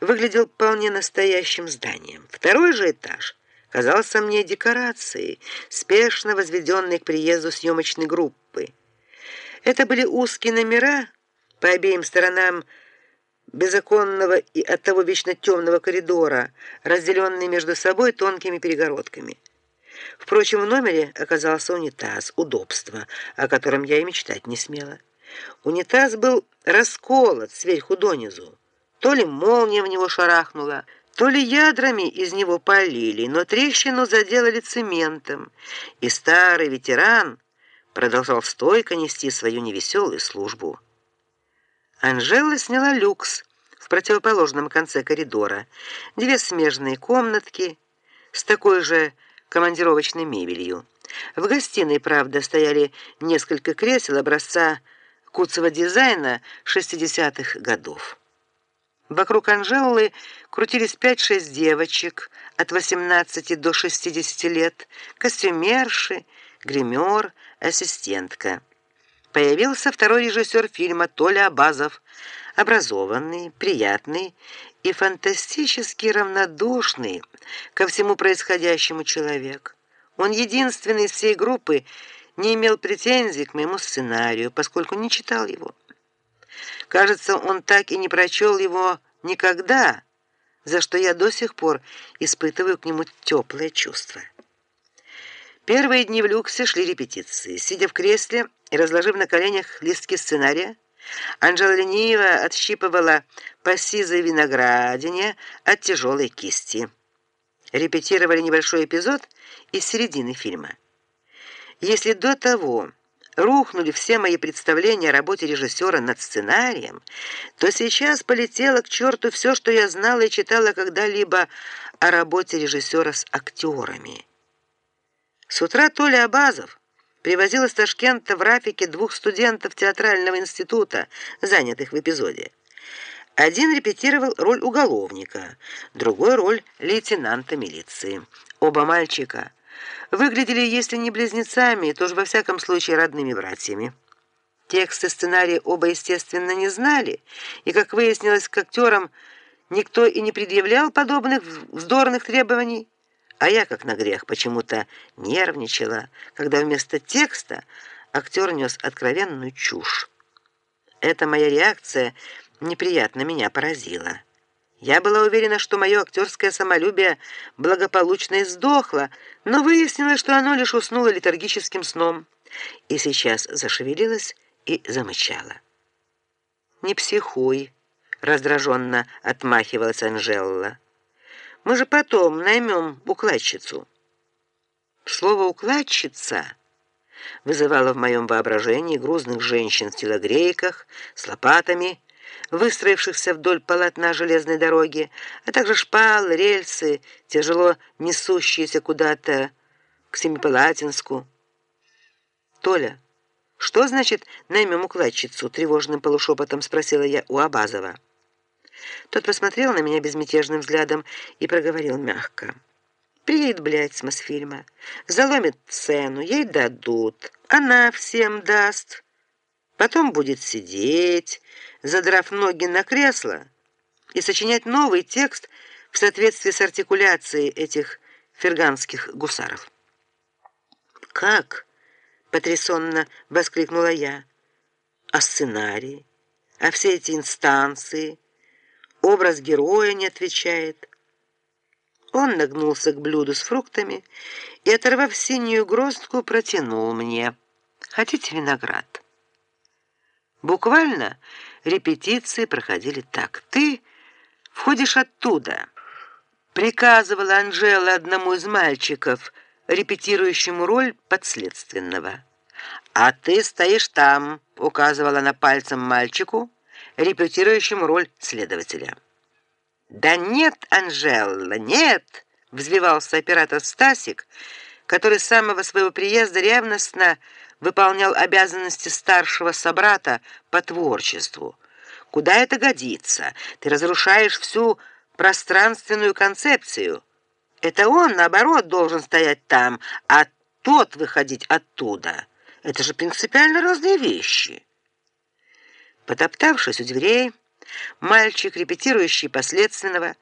выглядел вполне настоящим зданием. Второй же этаж казался мне декорацией, спешно возведенной к приезду съемочной группы. Это были узкие номера по обеим сторонам безоконного и оттого вечно темного коридора, разделенные между собой тонкими перегородками. Впрочем, в номере оказался унитаз, удобство, о котором я и мечтать не смела. Унитаз был расколот сверху донизу. То ли молния в него шарахнула, то ли ядрами из него полили, но трещину заделали цементом, и старый ветеран продолжал стойко нести свою невеселую службу. Анжела сняла люкс в противоположном конце коридора. Две смежные комнатки с такой же командировочной мебелью. В гостиной, правда, стояли несколько кресел образца куцого дизайна 60-х годов. Вокруг Анжелы крутились 5-6 девочек от 18 до 60 лет, костюмерши, гример, ассистентка. Появился второй режиссер фильма Толя Абазов, образованный, приятный и фантастически равнодушный ко всему происходящему человек. Он единственный из всей группы не имел претензий к моему сценарию, поскольку не читал его. Кажется, он так и не прочел его никогда, за что я до сих пор испытываю к нему теплое чувство. Первые дни в люксе шли репетиции. Сидя в кресле и разложив на коленях листки сценария, Анжела лениво отщипывала по сизой виноградине от тяжелой кисти. Репетировали небольшой эпизод из середины фильма. Если до того рухнули все мои представления о работе режиссера над сценарием, то сейчас полетело к черту все, что я знала и читала когда-либо о работе режиссера с актерами. С утра Толя Абазов привозил из Ташкента в Рафике двух студентов театрального института, занятых в эпизоде. Один репетировал роль уголовника, другой роль лейтенанта милиции. Оба мальчика выглядели, если не близнецами, то же во всяком случае родными братьями. Тексты сценария оба, естественно, не знали, и, как выяснилось, к актерам никто и не предъявлял подобных вздорных требований. А я, как на грех, почему-то нервничала, когда вместо текста актер нес откровенную чушь. Эта моя реакция неприятно меня поразила. Я была уверена, что мое актерское самолюбие благополучно издохло, но выяснилось, что оно лишь уснуло летаргическим сном и сейчас зашевелилось и замычало. «Не психуй», — раздраженно отмахивалась Анжелла. Мы же потом наймем укладчицу. Слово укладчица вызывало в моем воображении грузных женщин в телогрейках с лопатами, выстроившихся вдоль полотна железной дороги, а также шпалы, рельсы, тяжело несущиеся куда-то к Семипалатинску. Толя, что значит наймем укладчицу? тревожным полушепотом спросила я у Абазова. Тот посмотрел на меня безмятежным взглядом и проговорил мягко: "Приедет, блядь, с Мосфильма, заломит цену, ей дадут, она всем даст. Потом будет сидеть, задрав ноги на кресло и сочинять новый текст в соответствии с артикуляцией этих ферганских гусаров". "Как?" потрясенно воскликнула я. "А сценарий? А все эти инстанции?" Образ героя не отвечает. Он нагнулся к блюду с фруктами и, оторвав синюю гроздку, протянул мне. Хотите виноград? Буквально репетиции проходили так: ты входишь оттуда, приказывала Анжела одному из мальчиков, репетирующему роль подследственного. А ты стоишь там, указывала на пальцем мальчику репетирующему роль следователя. Да нет, Анжела, нет, взвивался оператор Стасик, который с самого своего приезда ревностно выполнял обязанности старшего собрата по творчеству. Куда это годится? Ты разрушаешь всю пространственную концепцию. Это он наоборот должен стоять там, а тот выходить оттуда. Это же принципиально разные вещи. Потоптавшись у дверей, Мальчик, репетирующий последственного,